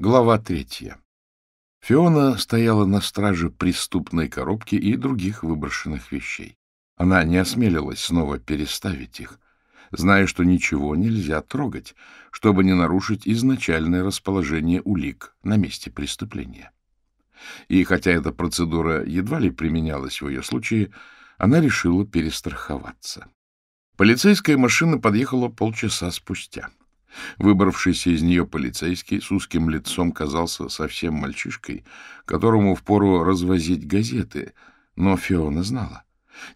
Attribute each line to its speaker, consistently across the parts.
Speaker 1: Глава третья. Фиона стояла на страже преступной коробки и других выброшенных вещей. Она не осмелилась снова переставить их, зная, что ничего нельзя трогать, чтобы не нарушить изначальное расположение улик на месте преступления. И хотя эта процедура едва ли применялась в ее случае, она решила перестраховаться. Полицейская машина подъехала полчаса спустя. Выбравшийся из нее полицейский с узким лицом казался совсем мальчишкой, которому впору развозить газеты, но Фиона знала.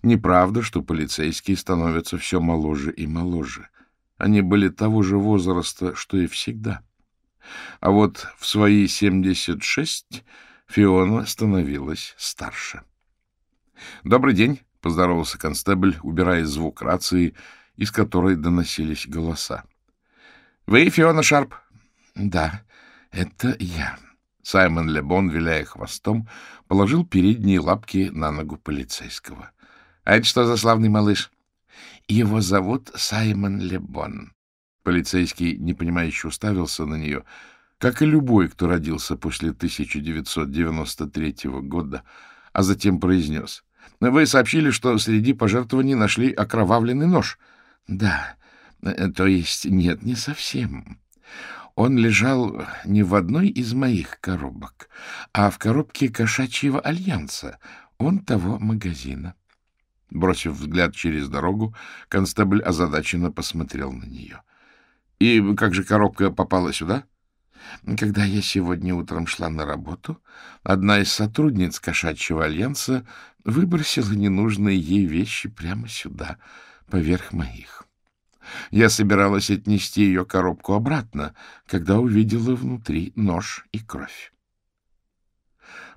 Speaker 1: Неправда, что полицейские становятся все моложе и моложе. Они были того же возраста, что и всегда. А вот в свои 76 Фиона становилась старше. «Добрый день», — поздоровался констебль, убирая звук рации, из которой доносились голоса. — Вы Фиона Шарп? — Да, это я. Саймон Лебон, виляя хвостом, положил передние лапки на ногу полицейского. — А это что за славный малыш? — Его зовут Саймон Лебон. Полицейский, непонимающе, уставился на нее, как и любой, кто родился после 1993 года, а затем произнес. — Вы сообщили, что среди пожертвований нашли окровавленный нож. — Да, то есть нет, не совсем. Он лежал не в одной из моих коробок, а в коробке кошачьего альянса, он того магазина. Бросив взгляд через дорогу, констебль озадаченно посмотрел на нее. — И как же коробка попала сюда? — Когда я сегодня утром шла на работу, одна из сотрудниц кошачьего альянса выбросила ненужные ей вещи прямо сюда, поверх моих. Я собиралась отнести ее коробку обратно, когда увидела внутри нож и кровь.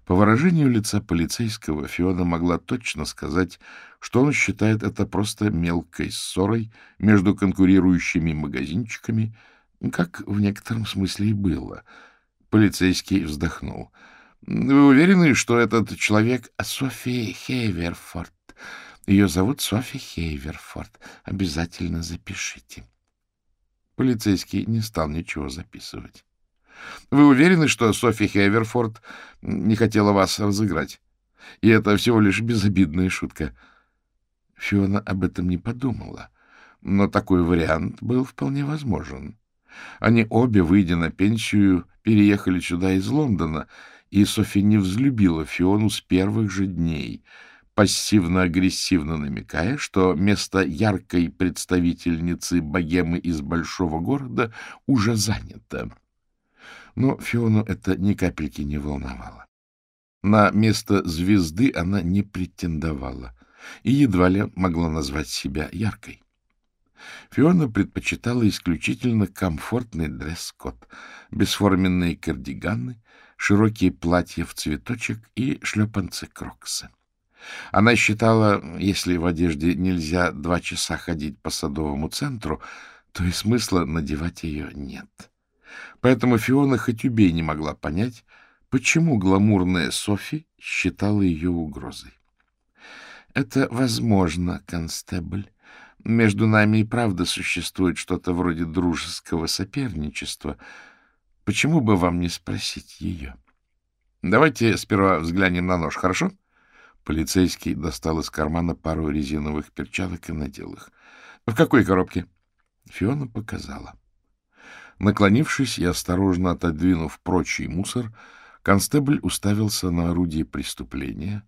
Speaker 1: По выражению лица полицейского Фиона могла точно сказать, что он считает это просто мелкой ссорой между конкурирующими магазинчиками, как в некотором смысле и было. Полицейский вздохнул. — Вы уверены, что этот человек — София Хейверфорд? Ее зовут Софи Хейверфорд. Обязательно запишите. Полицейский не стал ничего записывать. — Вы уверены, что Софи Хейверфорд не хотела вас разыграть? И это всего лишь безобидная шутка. Фиона об этом не подумала, но такой вариант был вполне возможен. Они обе, выйдя на пенсию, переехали сюда из Лондона, и Софи не взлюбила Фиону с первых же дней — пассивно-агрессивно намекая, что место яркой представительницы богемы из большого города уже занято. Но Фиону это ни капельки не волновало. На место звезды она не претендовала и едва ли могла назвать себя яркой. Фиона предпочитала исключительно комфортный дресс-код, бесформенные кардиганы, широкие платья в цветочек и шлепанцы-кроксы. Она считала, если в одежде нельзя два часа ходить по садовому центру, то и смысла надевать ее нет. Поэтому Фиона хоть убей не могла понять, почему гламурная Софи считала ее угрозой. — Это возможно, констебль. Между нами и правда существует что-то вроде дружеского соперничества. Почему бы вам не спросить ее? — Давайте сперва взглянем на нож, хорошо? — Полицейский достал из кармана пару резиновых перчаток и надел их. — В какой коробке? Фиона показала. Наклонившись и осторожно отодвинув прочий мусор, констебль уставился на орудие преступления,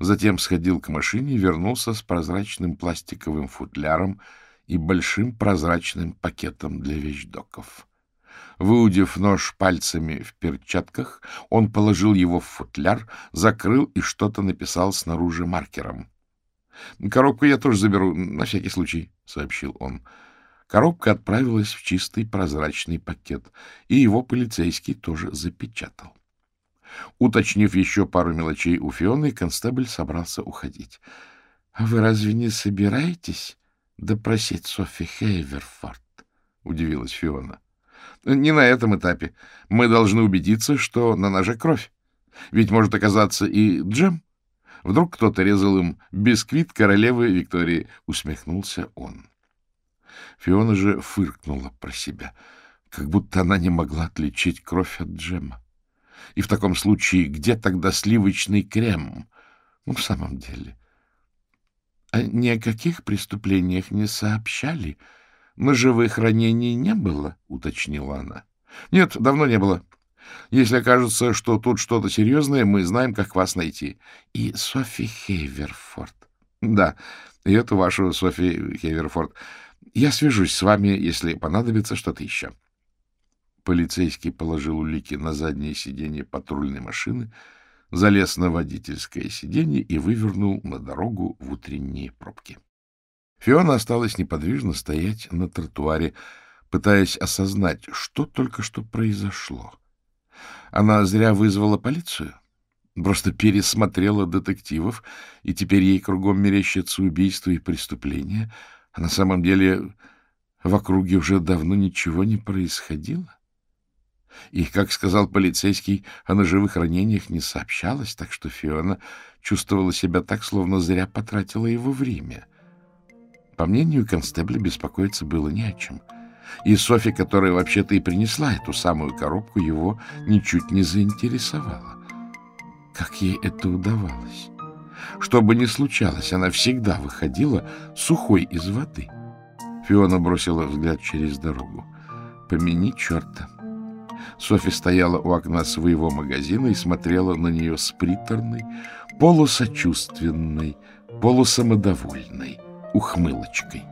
Speaker 1: затем сходил к машине и вернулся с прозрачным пластиковым футляром и большим прозрачным пакетом для вещдоков. Выудив нож пальцами в перчатках, он положил его в футляр, закрыл и что-то написал снаружи маркером. — Коробку я тоже заберу, на всякий случай, — сообщил он. Коробка отправилась в чистый прозрачный пакет, и его полицейский тоже запечатал. Уточнив еще пару мелочей у Фионы, констебль собрался уходить. — А вы разве не собираетесь допросить Софи Хейверфорд? — удивилась Фиона. — не на этом этапе. Мы должны убедиться, что на ноже кровь. Ведь может оказаться и джем. Вдруг кто-то резал им бисквит королевы Виктории. Усмехнулся он. Фиона же фыркнула про себя. как будто она не могла отличить кровь от джема. И в таком случае где тогда сливочный крем? Ну, в самом деле. А ни о каких преступлениях не сообщали. Ножевых ранений не было, — уточнила она. — Нет, давно не было. Если окажется, что тут что-то серьезное, мы знаем, как вас найти. И Софи Хейверфорд. Да, и эту вашу Софи Хейверфорд. Я свяжусь с вами, если понадобится что-то еще. Полицейский положил улики на заднее сиденье патрульной машины, залез на водительское сиденье и вывернул на дорогу в утренние пробки. Фиона осталась неподвижно стоять на тротуаре, пытаясь осознать, что только что произошло. Она зря вызвала полицию, просто пересмотрела детективов, и теперь ей кругом мерещатся убийства и преступления, а на самом деле в округе уже давно ничего не происходило. И, как сказал полицейский, о ножевых ранениях не сообщалось, так что Фиона чувствовала себя так, словно зря потратила его время. По мнению констебля, беспокоиться было не о чем. И Софи, которая вообще-то и принесла эту самую коробку, его ничуть не заинтересовала. Как ей это удавалось? Что бы ни случалось, она всегда выходила сухой из воды. Фиона бросила взгляд через дорогу. «Помяни черта!» Софи стояла у окна своего магазина и смотрела на нее с приторной, полусочувственной, полусамодовольной ухмылочкой.